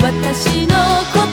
私の声